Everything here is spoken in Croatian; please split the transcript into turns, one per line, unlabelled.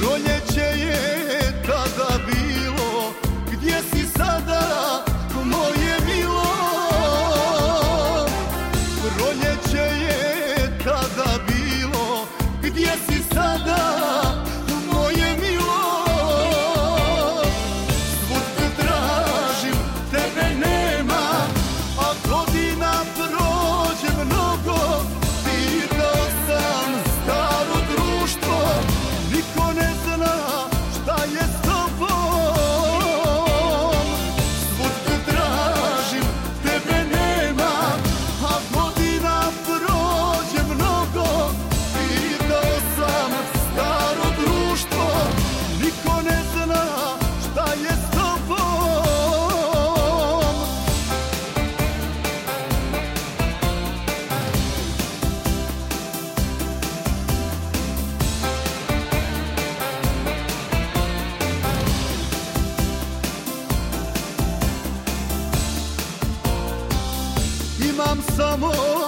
Proljeće je tada bilo. Gdje si sada moje milo? Proljeće je tada bilo. Gdje si sada zaman